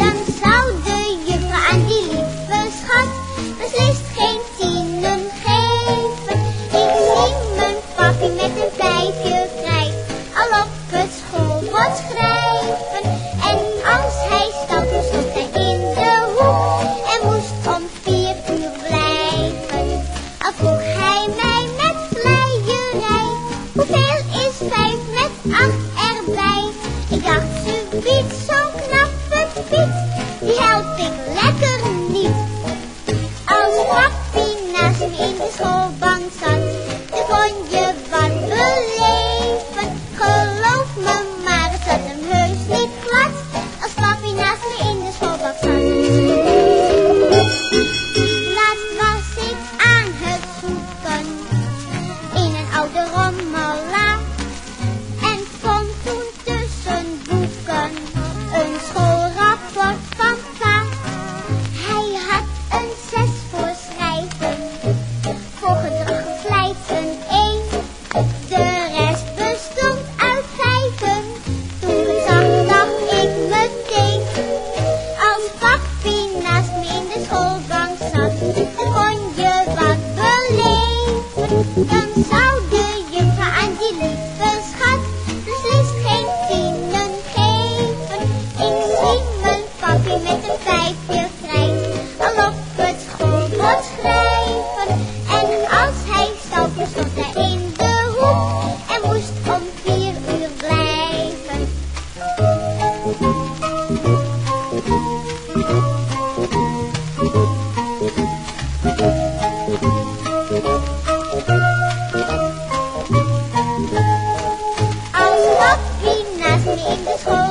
dan salah. Dan zou de juffrouw aan die lieve schat beslist geen tienen geven. Ik zie mijn papje met een pijpje krijt, al op het schoolbord schrijven. En als hij stapte, stond hij in de hoek en moest om vier uur blijven. Look, he in the cold.